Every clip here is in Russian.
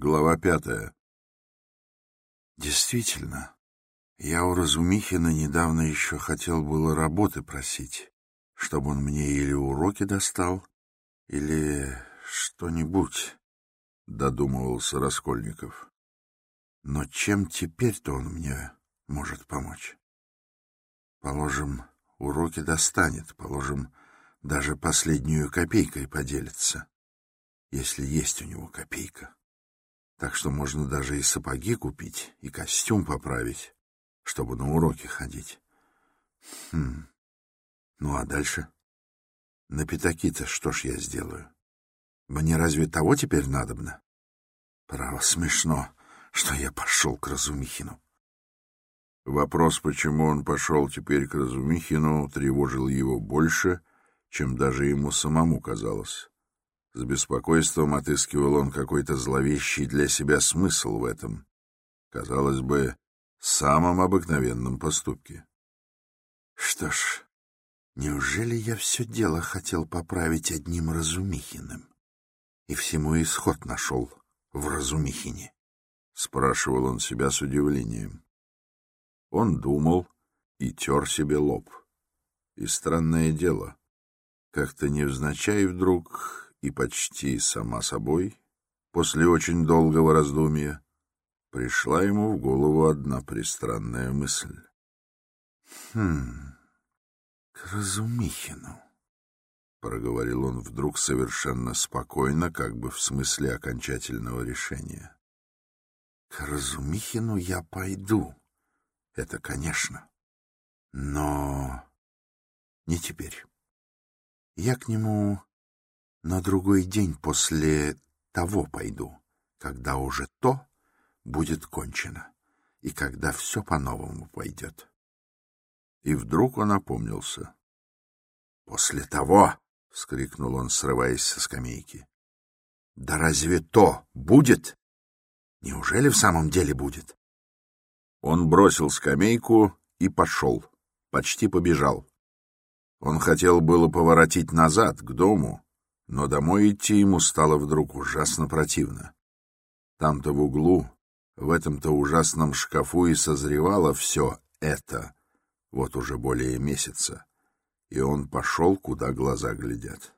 Глава пятая. Действительно, я у Разумихина недавно еще хотел было работы просить, чтобы он мне или уроки достал, или что-нибудь, — додумывался Раскольников. Но чем теперь-то он мне может помочь? Положим, уроки достанет, положим, даже последнюю копейкой поделится, если есть у него копейка. Так что можно даже и сапоги купить, и костюм поправить, чтобы на уроки ходить. Хм. Ну а дальше? На пятаки-то что ж я сделаю? Мне разве того теперь надобно? Право, смешно, что я пошел к Разумихину. Вопрос, почему он пошел теперь к Разумихину, тревожил его больше, чем даже ему самому казалось. С беспокойством отыскивал он какой-то зловещий для себя смысл в этом, казалось бы, самом обыкновенном поступке. Что ж, неужели я все дело хотел поправить одним Разумихиным? И всему исход нашел в Разумихине? Спрашивал он себя с удивлением. Он думал и тер себе лоб. И странное дело, как-то невзначай вдруг и почти сама собой, после очень долгого раздумья, пришла ему в голову одна пристранная мысль. «Хм, к Разумихину», — проговорил он вдруг совершенно спокойно, как бы в смысле окончательного решения. «К Разумихину я пойду, это конечно, но не теперь. Я к нему на другой день после того пойду, когда уже то будет кончено, и когда все по-новому пойдет. И вдруг он опомнился. — После того! — вскрикнул он, срываясь со скамейки. — Да разве то будет? Неужели в самом деле будет? Он бросил скамейку и пошел, почти побежал. Он хотел было поворотить назад, к дому, но домой идти ему стало вдруг ужасно противно. Там-то в углу, в этом-то ужасном шкафу и созревало все это, вот уже более месяца, и он пошел, куда глаза глядят.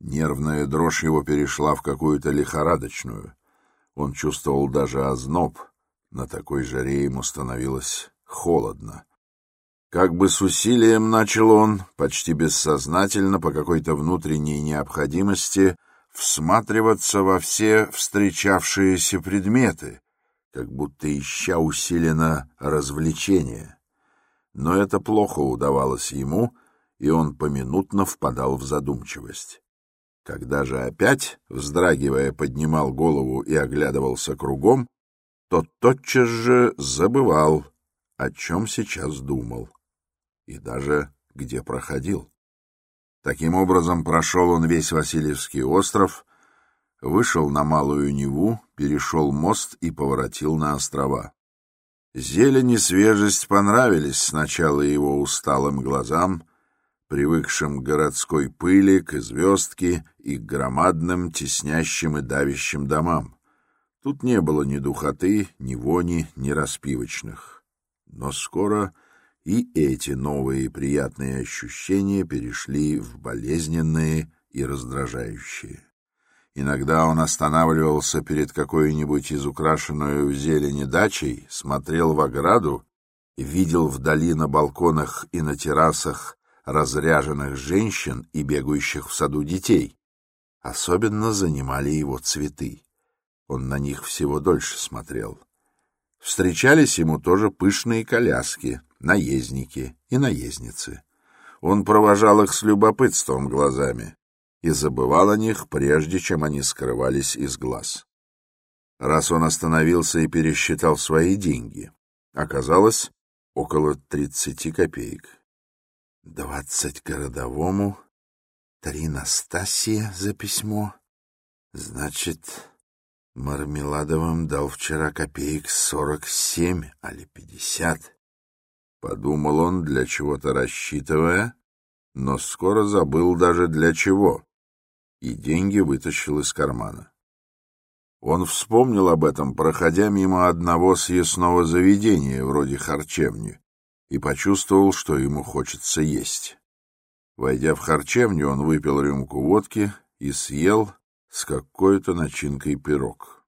Нервная дрожь его перешла в какую-то лихорадочную. Он чувствовал даже озноб, на такой жаре ему становилось холодно. Как бы с усилием начал он, почти бессознательно, по какой-то внутренней необходимости, всматриваться во все встречавшиеся предметы, как будто ища усиленно развлечения. Но это плохо удавалось ему, и он поминутно впадал в задумчивость. Когда же опять, вздрагивая, поднимал голову и оглядывался кругом, то тотчас же забывал, о чем сейчас думал и даже где проходил. Таким образом, прошел он весь Васильевский остров, вышел на Малую Неву, перешел мост и поворотил на острова. Зелень и свежесть понравились сначала его усталым глазам, привыкшим к городской пыли, к звездке и к громадным, теснящим и давящим домам. Тут не было ни духоты, ни вони, ни распивочных. Но скоро и эти новые приятные ощущения перешли в болезненные и раздражающие. Иногда он останавливался перед какой-нибудь из украшенную в зелени дачей, смотрел в ограду видел вдали на балконах и на террасах разряженных женщин и бегающих в саду детей. Особенно занимали его цветы. Он на них всего дольше смотрел. Встречались ему тоже пышные коляски, наездники и наездницы. Он провожал их с любопытством глазами и забывал о них, прежде чем они скрывались из глаз. Раз он остановился и пересчитал свои деньги, оказалось около тридцати копеек. Двадцать городовому, три Настасье за письмо. Значит, Мармеладовым дал вчера копеек сорок семь, али пятьдесят. Подумал он, для чего-то рассчитывая, но скоро забыл даже для чего, и деньги вытащил из кармана. Он вспомнил об этом, проходя мимо одного съестного заведения, вроде харчевни, и почувствовал, что ему хочется есть. Войдя в харчевню, он выпил рюмку водки и съел с какой-то начинкой пирог.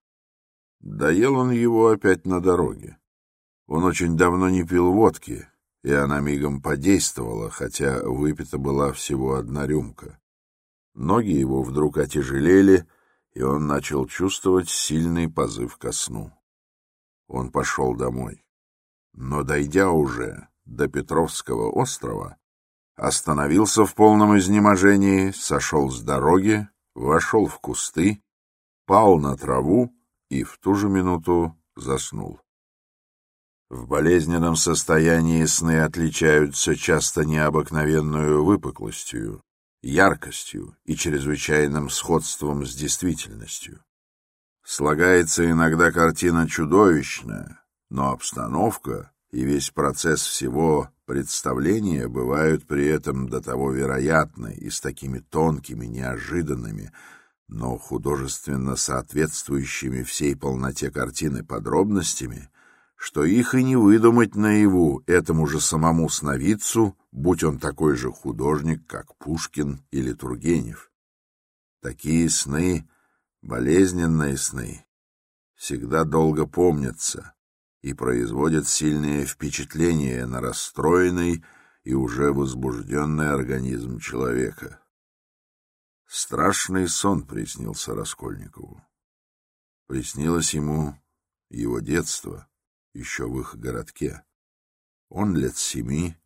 Доел он его опять на дороге. Он очень давно не пил водки, и она мигом подействовала, хотя выпита была всего одна рюмка. Ноги его вдруг отяжелели, и он начал чувствовать сильный позыв ко сну. Он пошел домой. Но, дойдя уже до Петровского острова, остановился в полном изнеможении, сошел с дороги, вошел в кусты, пал на траву и в ту же минуту заснул. В болезненном состоянии сны отличаются часто необыкновенную выпуклостью, яркостью и чрезвычайным сходством с действительностью. Слагается иногда картина чудовищная, но обстановка и весь процесс всего представления бывают при этом до того вероятны и с такими тонкими, неожиданными, но художественно соответствующими всей полноте картины подробностями, что их и не выдумать наяву этому же самому сновидцу, будь он такой же художник, как Пушкин или Тургенев. Такие сны, болезненные сны, всегда долго помнятся, и производят сильное впечатление на расстроенный и уже возбужденный организм человека. Страшный сон приснился Раскольникову. Приснилось ему его детство, еще в их городке. Он лет семи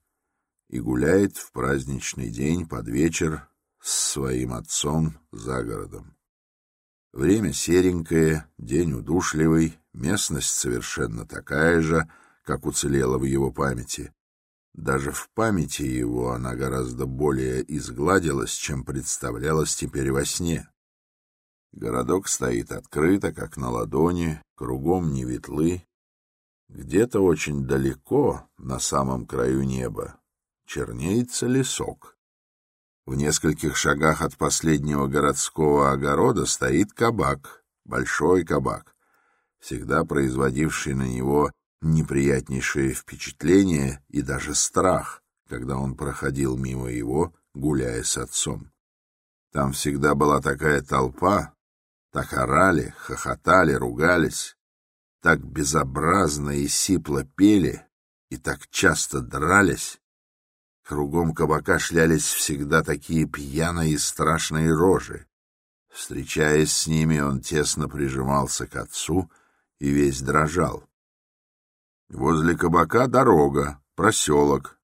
и гуляет в праздничный день под вечер с своим отцом за городом. Время серенькое, день удушливый, местность совершенно такая же, как уцелела в его памяти. Даже в памяти его она гораздо более изгладилась, чем представлялась теперь во сне. Городок стоит открыто, как на ладони, кругом неветлы. Где-то очень далеко, на самом краю неба, чернеется лесок. В нескольких шагах от последнего городского огорода стоит кабак, большой кабак, всегда производивший на него неприятнейшее впечатление и даже страх, когда он проходил мимо его, гуляя с отцом. Там всегда была такая толпа, так орали, хохотали, ругались, так безобразно и сипло пели и так часто дрались, Кругом кабака шлялись всегда такие пьяные и страшные рожи. Встречаясь с ними, он тесно прижимался к отцу и весь дрожал. Возле кабака дорога, проселок,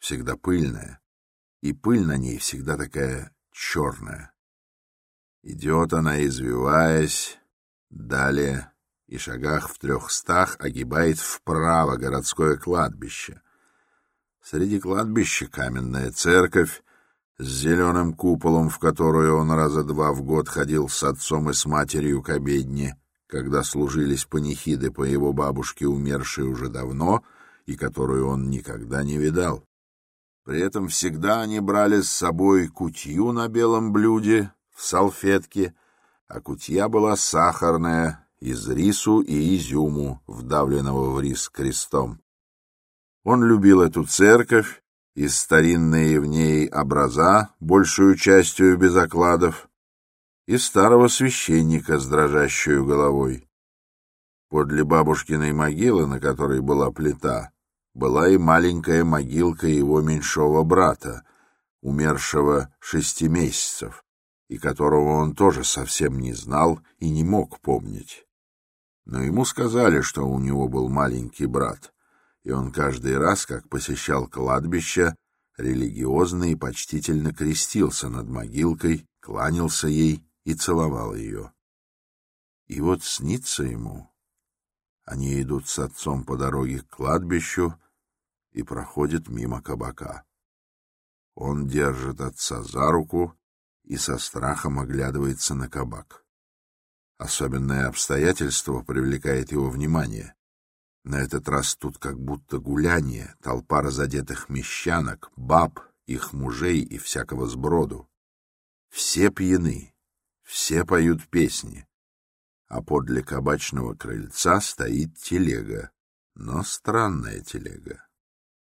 всегда пыльная, и пыль на ней всегда такая черная. Идет она, извиваясь, далее и шагах в трехстах огибает вправо городское кладбище — Среди кладбища каменная церковь с зеленым куполом, в которую он раза два в год ходил с отцом и с матерью к обедне, когда служились панихиды по его бабушке, умершей уже давно, и которую он никогда не видал. При этом всегда они брали с собой кутью на белом блюде, в салфетке, а кутья была сахарная, из рису и изюму, вдавленного в рис крестом. Он любил эту церковь и старинные в ней образа, большую частью без окладов, и старого священника с дрожащей головой. Подле бабушкиной могилы, на которой была плита, была и маленькая могилка его меньшого брата, умершего шести месяцев, и которого он тоже совсем не знал и не мог помнить. Но ему сказали, что у него был маленький брат и он каждый раз, как посещал кладбище, религиозно и почтительно крестился над могилкой, кланялся ей и целовал ее. И вот снится ему. Они идут с отцом по дороге к кладбищу и проходят мимо кабака. Он держит отца за руку и со страхом оглядывается на кабак. Особенное обстоятельство привлекает его внимание. На этот раз тут как будто гуляние, толпа разодетых мещанок, баб, их мужей и всякого сброду. Все пьяны, все поют песни, а подле кабачного крыльца стоит телега, но странная телега.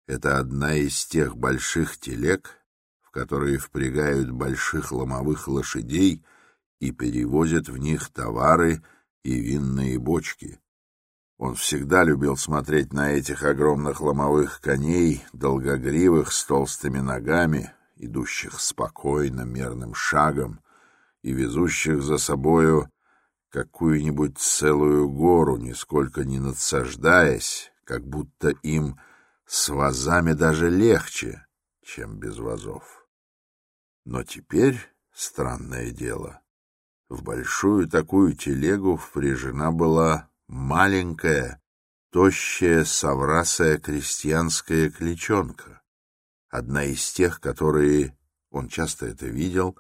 Это одна из тех больших телег, в которые впрягают больших ломовых лошадей и перевозят в них товары и винные бочки. Он всегда любил смотреть на этих огромных ломовых коней, долгогривых, с толстыми ногами, идущих спокойно, мерным шагом и везущих за собою какую-нибудь целую гору, нисколько не надсаждаясь, как будто им с вазами даже легче, чем без вазов. Но теперь, странное дело, в большую такую телегу впряжена была маленькая, тощая, соврасая крестьянская кличонка, одна из тех, которые, он часто это видел,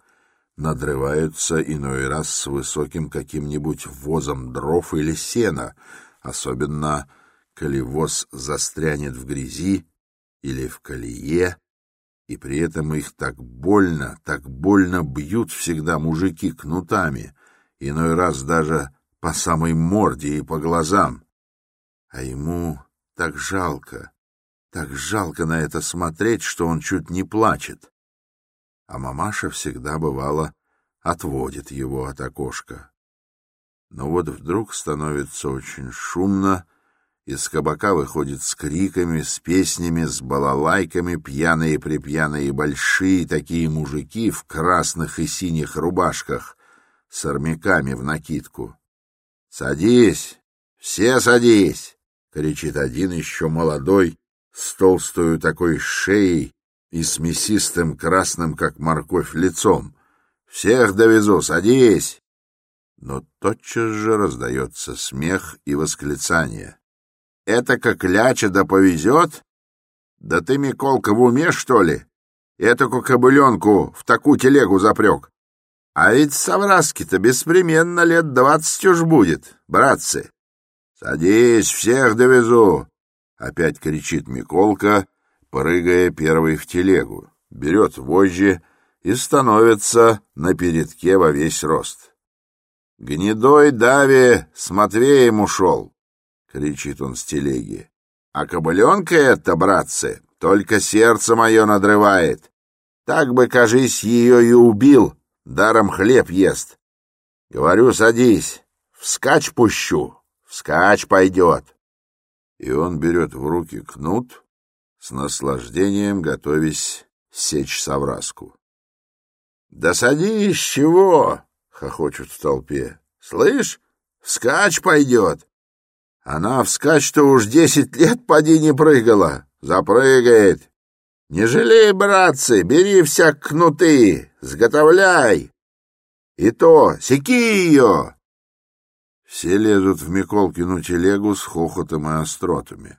надрываются иной раз с высоким каким-нибудь возом дров или сена, особенно коли воз застрянет в грязи или в колее, и при этом их так больно, так больно бьют всегда мужики кнутами, иной раз даже по самой морде и по глазам. А ему так жалко, так жалко на это смотреть, что он чуть не плачет. А мамаша всегда, бывало, отводит его от окошка. Но вот вдруг становится очень шумно, из кабака выходит с криками, с песнями, с балалайками пьяные-припьяные большие такие мужики в красных и синих рубашках с армяками в накидку. «Садись! Все садись!» — кричит один еще молодой, с толстую такой шеей и с мясистым красным, как морковь, лицом. «Всех довезу! Садись!» Но тотчас же раздается смех и восклицание. Это как ляча да повезет? Да ты, Миколка, в уме, что ли? Этаку кобыленку в такую телегу запрек. А ведь совраски-то беспременно лет двадцать уж будет, братцы. Садись, всех довезу. Опять кричит Миколка, прыгая первый в телегу, берет вожжи и становится на передке во весь рост. Гнедой Дави с Матвеем ушел. — кричит он с телеги. — А кобыленка это, братцы, только сердце мое надрывает. Так бы, кажись, ее и убил, даром хлеб ест. Говорю, садись, вскачь пущу, вскачь пойдет. И он берет в руки кнут, с наслаждением готовясь сечь совраску. — Да садись, чего? — хохочут в толпе. — Слышь, вскачь пойдет. Она вскачь-то уж десять лет поди не прыгала. Запрыгает. Не жалей, братцы, бери всяк кнуты, сготовляй. И то, секи ее. Все лезут в Миколкину телегу с хохотом и остротами.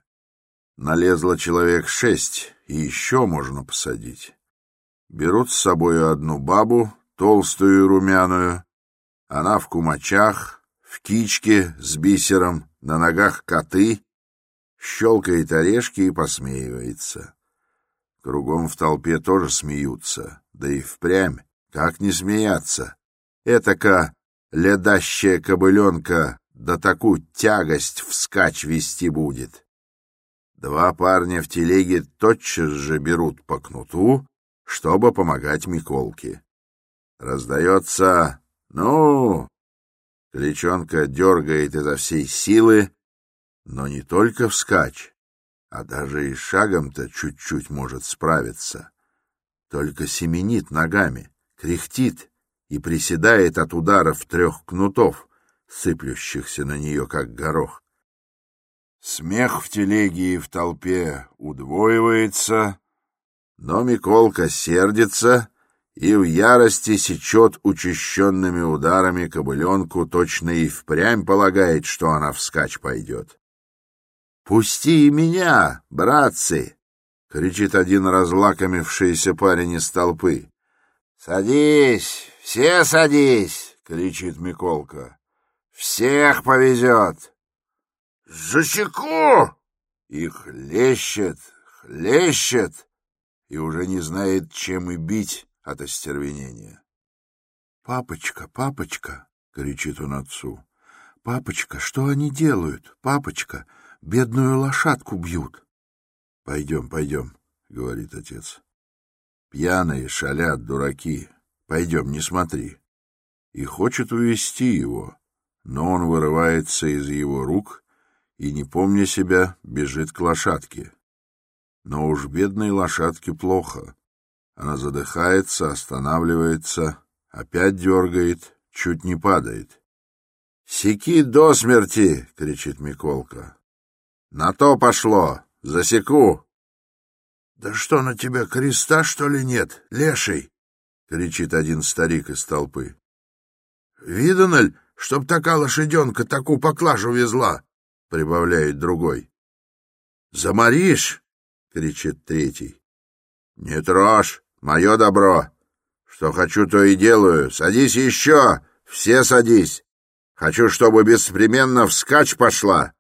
Налезло человек шесть, и еще можно посадить. Берут с собою одну бабу, толстую и румяную. Она в кумачах, в кичке с бисером, на ногах коты, щелкает орешки и посмеивается. Кругом в толпе тоже смеются, да и впрямь, как не смеяться. Этака ледащая кобыленка да такую тягость вскачь вести будет. Два парня в телеге тотчас же берут по кнуту, чтобы помогать Миколке. Раздается «Ну, Кличонка дергает изо всей силы, но не только вскачь, а даже и шагом-то чуть-чуть может справиться. Только семенит ногами, кряхтит и приседает от ударов трех кнутов, сыплющихся на нее, как горох. Смех в телеге и в толпе удвоивается, но Миколка сердится и в ярости сечет учащенными ударами кобыленку, точно и впрямь полагает, что она вскачь пойдет. «Пусти меня, братцы!» — кричит один разлакомившийся парень из толпы. «Садись! Все садись!» — кричит Миколка. «Всех повезет!» «Жучеку!» И хлещет, хлещет, и уже не знает, чем и бить от остервенения. — Папочка, папочка! — кричит он отцу. — Папочка, что они делают? Папочка, бедную лошадку бьют. — Пойдем, пойдем, — говорит отец. — Пьяные, шалят, дураки. Пойдем, не смотри. И хочет увести его, но он вырывается из его рук и, не помня себя, бежит к лошадке. Но уж бедной лошадке плохо. Она задыхается, останавливается, опять дергает, чуть не падает. — Секи до смерти! — кричит Миколка. — На то пошло! Засеку! — Да что на тебя, креста, что ли, нет, леший? — кричит один старик из толпы. — Видано чтоб такая лошаденка такую поклажу везла? — прибавляет другой. — Заморишь? — кричит третий. — Не трожь, мое добро. Что хочу, то и делаю. Садись еще, все садись. Хочу, чтобы беспременно вскачь пошла.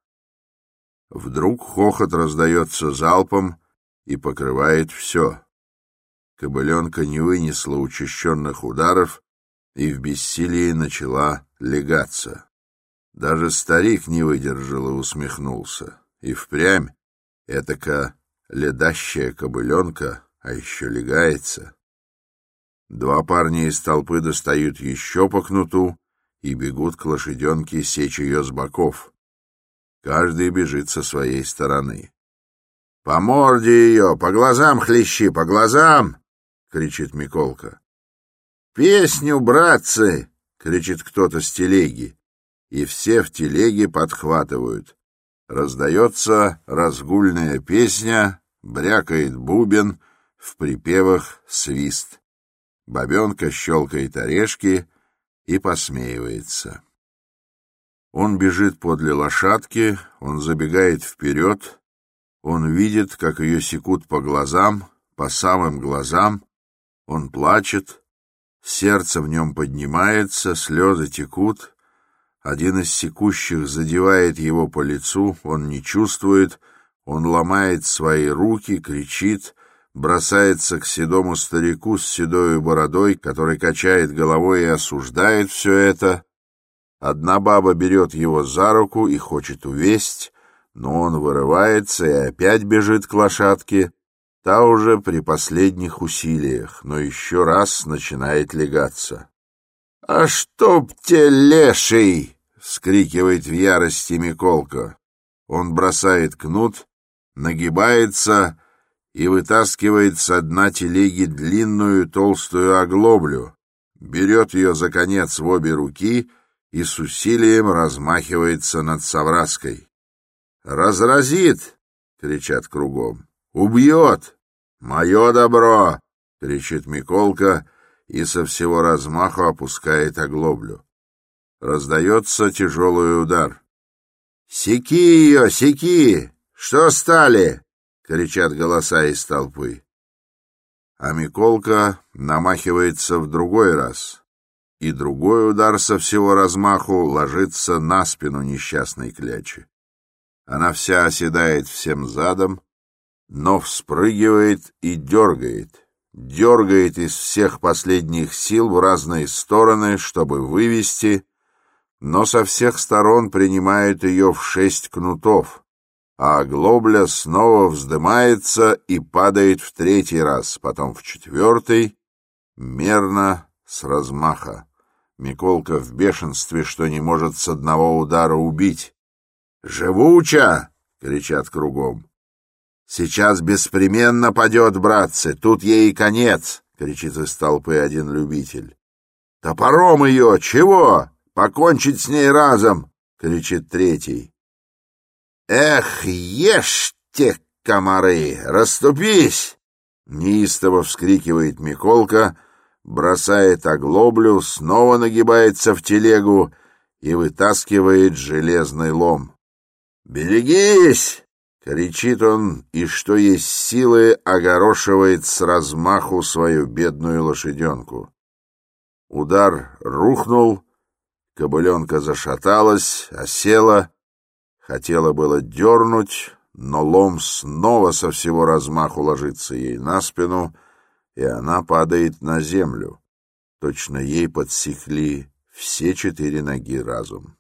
Вдруг хохот раздается залпом и покрывает все. Кобыленка не вынесла учащенных ударов и в бессилии начала легаться. Даже старик не выдержал и усмехнулся. И впрямь этака ледащая кобыленка, а еще легается. Два парня из толпы достают еще по кнуту и бегут к лошаденке сечь ее с боков. Каждый бежит со своей стороны. — По морде ее, по глазам хлещи, по глазам! — кричит Миколка. — Песню, братцы! — кричит кто-то с телеги. И все в телеге подхватывают. Раздается разгульная песня, брякает бубен, в припевах свист. Бабенка щелкает орешки и посмеивается. Он бежит подле лошадки, он забегает вперед, он видит, как ее секут по глазам, по самым глазам, он плачет, сердце в нем поднимается, слезы текут, один из секущих задевает его по лицу, он не чувствует, он ломает свои руки, кричит, бросается к седому старику с седой бородой, который качает головой и осуждает все это. Одна баба берет его за руку и хочет увесть, но он вырывается и опять бежит к лошадке. Та уже при последних усилиях, но еще раз начинает легаться. — А чтоб те леший! — вскрикивает в ярости Миколка. Он бросает кнут, нагибается и вытаскивает со дна телеги длинную толстую оглоблю, берет ее за конец в обе руки и с усилием размахивается над Савраской. «Разразит!» — кричат кругом. «Убьет! Мое добро!» — кричит Миколка и со всего размаху опускает оглоблю. Раздается тяжелый удар. «Секи ее, секи! Что стали?» кричат голоса из толпы. А Миколка намахивается в другой раз, и другой удар со всего размаху ложится на спину несчастной клячи. Она вся оседает всем задом, но вспрыгивает и дергает, дергает из всех последних сил в разные стороны, чтобы вывести, но со всех сторон принимает ее в шесть кнутов, а глобля снова вздымается и падает в третий раз, потом в четвертый, мерно, с размаха. Миколка в бешенстве, что не может с одного удара убить. «Живуча!» — кричат кругом. «Сейчас беспременно падет, братцы, тут ей конец!» — кричит из толпы один любитель. «Топором ее! Чего? Покончить с ней разом!» — кричит третий. «Эх, ешьте, комары, расступись!» Неистово вскрикивает Миколка, бросает оглоблю, снова нагибается в телегу и вытаскивает железный лом. «Берегись!» — кричит он, и что есть силы, огорошивает с размаху свою бедную лошаденку. Удар рухнул, кобыленка зашаталась, осела, Хотела было дернуть, но лом снова со всего размаху ложится ей на спину, и она падает на землю. Точно ей подсекли все четыре ноги разум.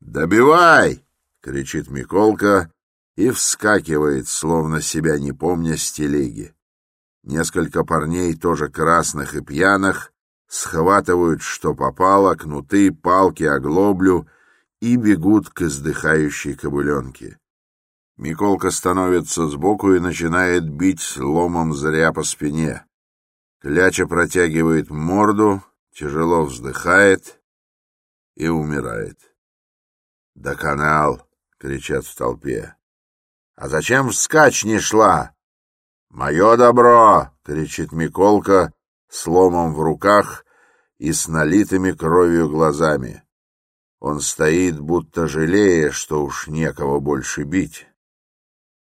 «Добивай!» — кричит Миколка и вскакивает, словно себя не помня, с телеги. Несколько парней, тоже красных и пьяных, схватывают, что попало, кнуты, палки, оглоблю и бегут к издыхающей кобыленке. Миколка становится сбоку и начинает бить ломом зря по спине. Кляча протягивает морду, тяжело вздыхает и умирает. «Да канал!» — кричат в толпе. «А зачем вскачь не шла?» «Мое добро!» — кричит Миколка с ломом в руках и с налитыми кровью глазами. Он стоит, будто жалея, что уж некого больше бить.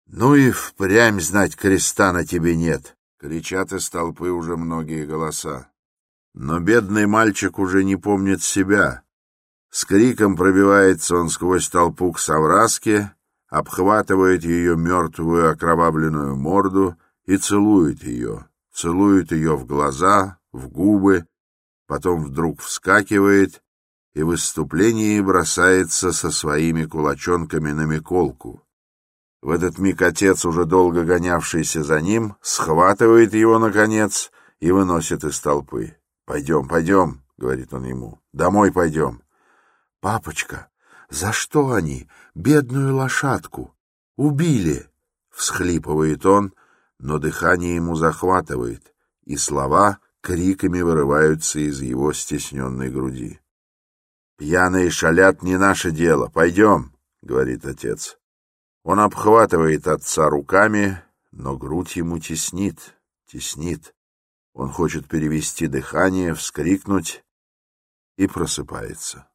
«Ну и впрямь знать креста на тебе нет!» — кричат из толпы уже многие голоса. Но бедный мальчик уже не помнит себя. С криком пробивается он сквозь толпу к Савраске, обхватывает ее мертвую окровавленную морду и целует ее, целует ее в глаза, в губы, потом вдруг вскакивает и в выступлении бросается со своими кулачонками на Миколку. В этот миг отец, уже долго гонявшийся за ним, схватывает его, наконец, и выносит из толпы. «Пойдем, пойдем», — говорит он ему, — «домой пойдем». «Папочка, за что они бедную лошадку убили?» — всхлипывает он, но дыхание ему захватывает, и слова криками вырываются из его стесненной груди. «Пьяные шалят не наше дело. Пойдем», — говорит отец. Он обхватывает отца руками, но грудь ему теснит, теснит. Он хочет перевести дыхание, вскрикнуть и просыпается.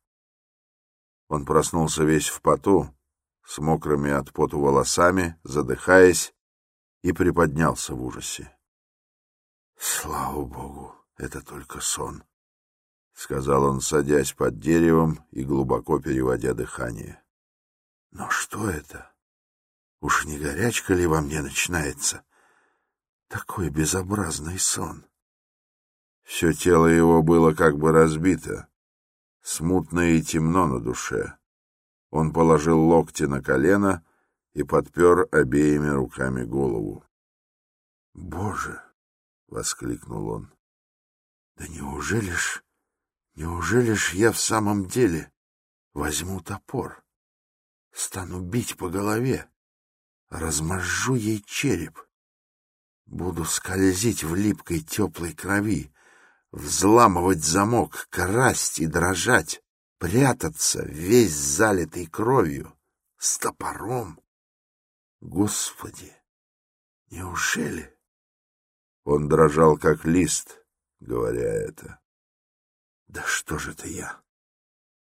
Он проснулся весь в поту, с мокрыми от поту волосами, задыхаясь, и приподнялся в ужасе. Слава богу, это только сон, — сказал он, садясь под деревом и глубоко переводя дыхание. Но что это? Уж не горячка ли во мне начинается? Такой безобразный сон. Все тело его было как бы разбито, смутно и темно на душе. Он положил локти на колено и подпер обеими руками голову. «Боже!» — воскликнул он. «Да неужели ж, неужели ж я в самом деле возьму топор, стану бить по голове, размажу ей череп, буду скользить в липкой теплой крови, взламывать замок, красть и дрожать, прятаться, весь залитый кровью, с топором. Господи, неужели? Он дрожал, как лист, говоря это. Да что же это я?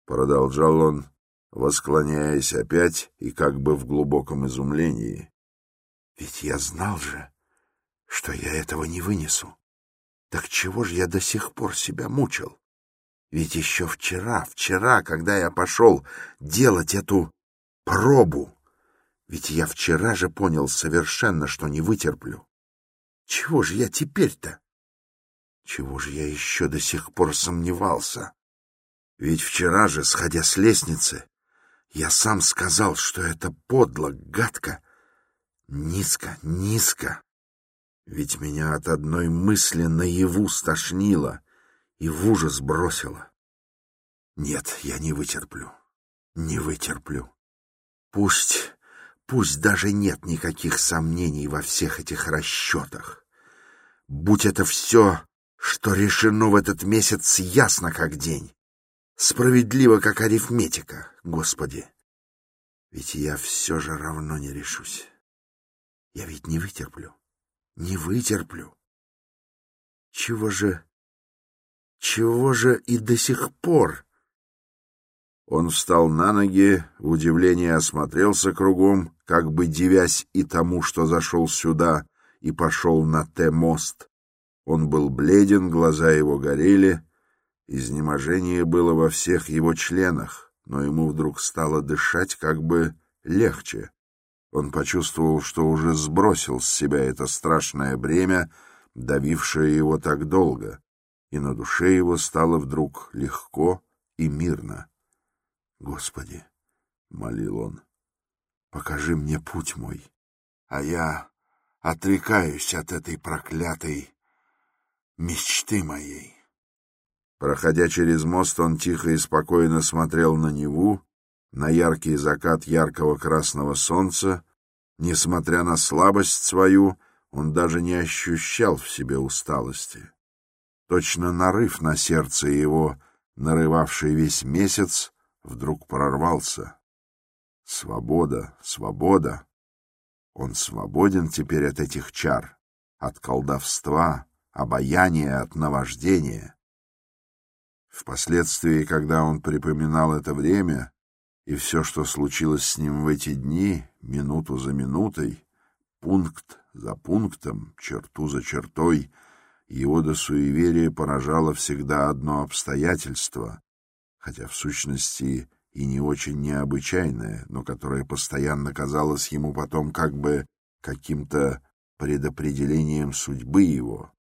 Продолжал он, восклоняясь опять и как бы в глубоком изумлении. Ведь я знал же, что я этого не вынесу. Так чего же я до сих пор себя мучил? Ведь еще вчера, вчера, когда я пошел делать эту пробу, ведь я вчера же понял совершенно, что не вытерплю. Чего же я теперь-то? Чего же я еще до сих пор сомневался? Ведь вчера же, сходя с лестницы, я сам сказал, что это подло, гадко, низко, низко. Ведь меня от одной мысли наяву стошнило и в ужас бросило. Нет, я не вытерплю, не вытерплю. Пусть, пусть даже нет никаких сомнений во всех этих расчетах. Будь это все, что решено в этот месяц, ясно как день. Справедливо, как арифметика, Господи. Ведь я все же равно не решусь. Я ведь не вытерплю не вытерплю. Чего же... Чего же и до сих пор? Он встал на ноги, в удивлении осмотрелся кругом, как бы дивясь и тому, что зашел сюда и пошел на Т-мост. Он был бледен, глаза его горели, изнеможение было во всех его членах, но ему вдруг стало дышать как бы легче. Он почувствовал, что уже сбросил с себя это страшное бремя, давившее его так долго, и на душе его стало вдруг легко и мирно. Господи, молил он, — покажи мне путь мой, а я отрекаюсь от этой проклятой мечты моей. Проходя через мост, он тихо и спокойно смотрел на Неву, на яркий закат яркого красного солнца. Несмотря на слабость свою, он даже не ощущал в себе усталости. Точно нарыв на сердце его, нарывавший весь месяц, вдруг прорвался. Свобода, свобода. Он свободен теперь от этих чар, от колдовства, обаяния, от наваждения. Впоследствии, когда он припоминал это время и все, что случилось с ним в эти дни, минуту за минутой, пункт за пунктом, черту за чертой, его до суеверия поражало всегда одно обстоятельство, хотя в сущности и не очень необычайное, но которое постоянно казалось ему потом как бы каким-то предопределением судьбы его.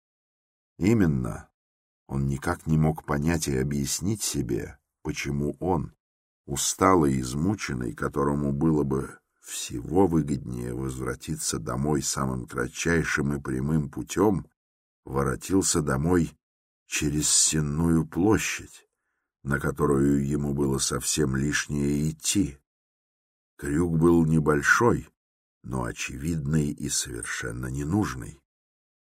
Именно он никак не мог понять и объяснить себе, почему он, усталый и измученный, которому было бы всего выгоднее возвратиться домой самым кратчайшим и прямым путем, воротился домой через Сенную площадь, на которую ему было совсем лишнее идти. Крюк был небольшой, но очевидный и совершенно ненужный.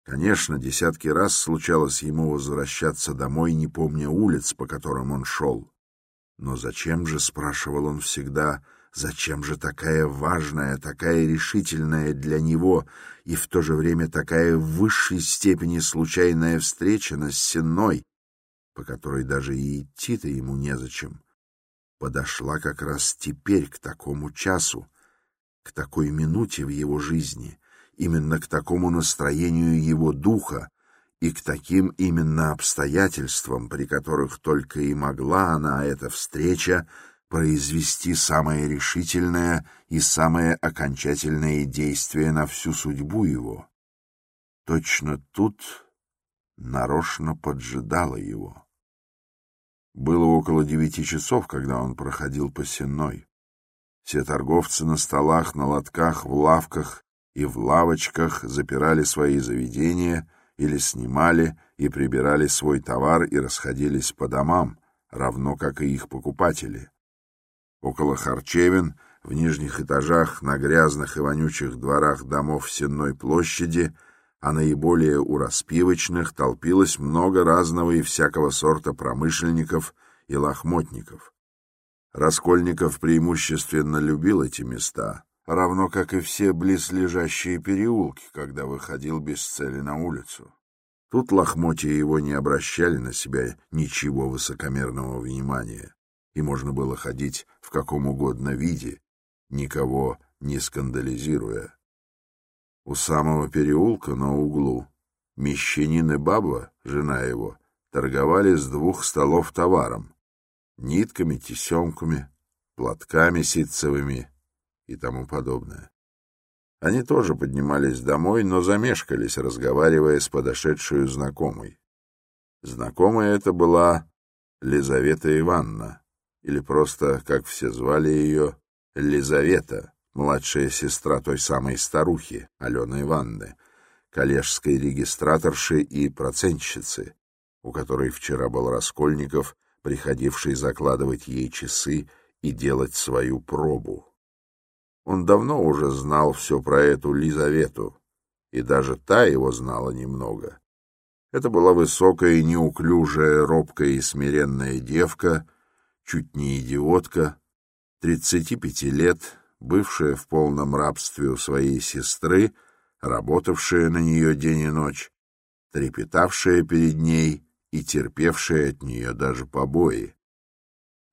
Конечно, десятки раз случалось ему возвращаться домой, не помня улиц, по которым он шел. Но зачем же, спрашивал он всегда, зачем же такая важная, такая решительная для него и в то же время такая в высшей степени случайная встреча на Сенной, по которой даже и идти-то ему незачем, подошла как раз теперь к такому часу, к такой минуте в его жизни — именно к такому настроению его духа и к таким именно обстоятельствам, при которых только и могла она, эта встреча, произвести самое решительное и самое окончательное действие на всю судьбу его. Точно тут нарочно поджидала его. Было около девяти часов, когда он проходил по сенной. Все торговцы на столах, на лотках, в лавках и в лавочках запирали свои заведения или снимали и прибирали свой товар и расходились по домам, равно как и их покупатели. Около харчевин, в нижних этажах, на грязных и вонючих дворах домов Сенной площади, а наиболее у распивочных толпилось много разного и всякого сорта промышленников и лохмотников. Раскольников преимущественно любил эти места, равно как и все близлежащие переулки, когда выходил без цели на улицу. Тут лохмотья его не обращали на себя ничего высокомерного внимания, и можно было ходить в каком угодно виде, никого не скандализируя. У самого переулка на углу мещанин и баба, жена его, торговали с двух столов товаром — нитками, тесемками, платками ситцевыми и тому подобное. Они тоже поднимались домой, но замешкались, разговаривая с подошедшую знакомой. Знакомая это была Лизавета Ивановна, или просто, как все звали ее, Лизавета, младшая сестра той самой старухи, Алены Ивановны, коллежской регистраторши и процентщицы, у которой вчера был Раскольников, приходивший закладывать ей часы и делать свою пробу. Он давно уже знал все про эту Лизавету, и даже та его знала немного. Это была высокая, неуклюжая, робкая и смиренная девка, чуть не идиотка, тридцати пяти лет, бывшая в полном рабстве у своей сестры, работавшая на нее день и ночь, трепетавшая перед ней и терпевшая от нее даже побои.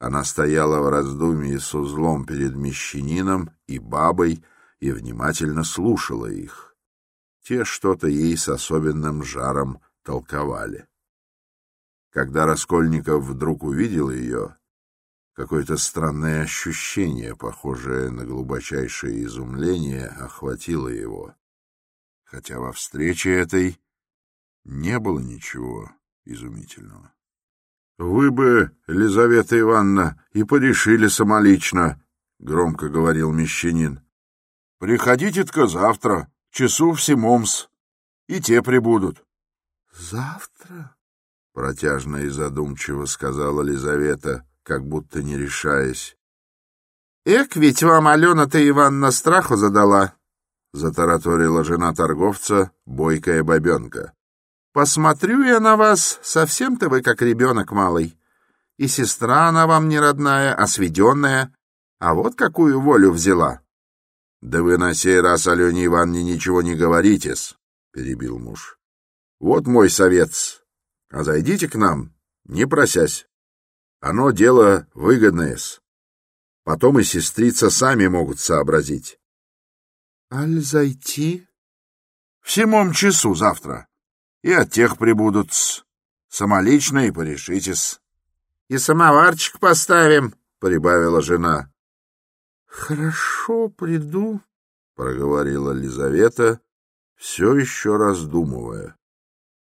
Она стояла в раздумье с узлом перед мещанином и бабой и внимательно слушала их. Те что-то ей с особенным жаром толковали. Когда Раскольников вдруг увидел ее, какое-то странное ощущение, похожее на глубочайшее изумление, охватило его. Хотя во встрече этой не было ничего изумительного. — Вы бы, Елизавета Ивановна, и порешили самолично, — громко говорил мещанин. — Приходите-тка завтра, часу в семомс, и те прибудут. — Завтра? — протяжно и задумчиво сказала Лизавета, как будто не решаясь. — Эк, ведь вам Алена-то Ивановна страху задала, — затараторила жена торговца, бойкая бабенка. — Посмотрю я на вас, совсем-то вы как ребенок малый. И сестра она вам не родная, а сведенная. А вот какую волю взяла. — Да вы на сей раз, Алене Ивановне, ничего не говорите-с, — перебил муж. — Вот мой совет. А зайдите к нам, не просясь. Оно дело выгодное-с. Потом и сестрица сами могут сообразить. — Аль зайти? — В седьмом часу завтра. И от тех прибудут-с. Самолично и порешитесь. — И самоварчик поставим, — прибавила жена. — Хорошо, приду, — проговорила Лизавета, все еще раздумывая,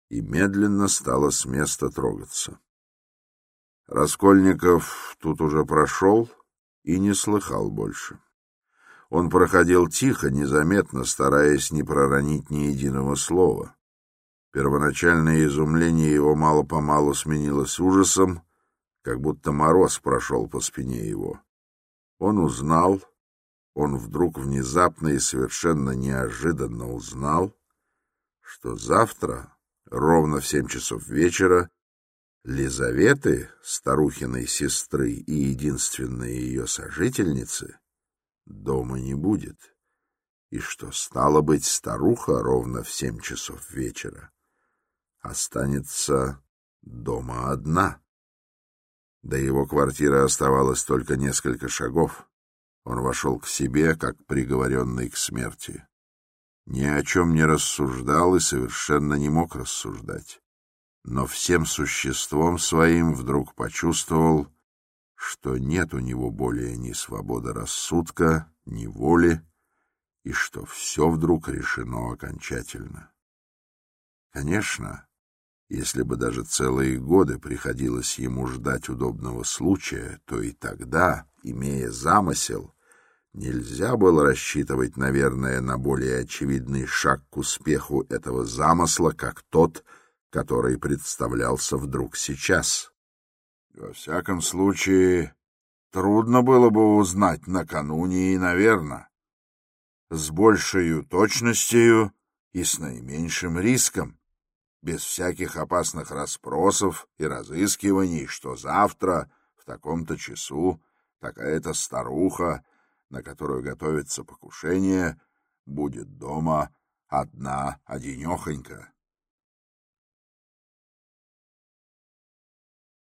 и медленно стала с места трогаться. Раскольников тут уже прошел, — и не слыхал больше. Он проходил тихо, незаметно, стараясь не проронить ни единого слова. Первоначальное изумление его мало-помалу сменилось ужасом, как будто мороз прошел по спине его. Он узнал, он вдруг внезапно и совершенно неожиданно узнал, что завтра, ровно в семь часов вечера, Лизаветы, старухиной сестры и единственной ее сожительницы, дома не будет, и что, стало быть, старуха ровно в семь часов вечера останется дома одна. До его квартиры оставалось только несколько шагов. Он вошел к себе, как приговоренный к смерти. Ни о чем не рассуждал и совершенно не мог рассуждать но всем существом своим вдруг почувствовал, что нет у него более ни свободы рассудка, ни воли, и что все вдруг решено окончательно. Конечно, если бы даже целые годы приходилось ему ждать удобного случая, то и тогда, имея замысел, нельзя было рассчитывать, наверное, на более очевидный шаг к успеху этого замысла, как тот, который представлялся вдруг сейчас. Во всяком случае, трудно было бы узнать накануне и, наверное, с большей точностью и с наименьшим риском, без всяких опасных расспросов и разыскиваний, что завтра в таком-то часу такая-то старуха, на которую готовится покушение, будет дома одна одинехонька.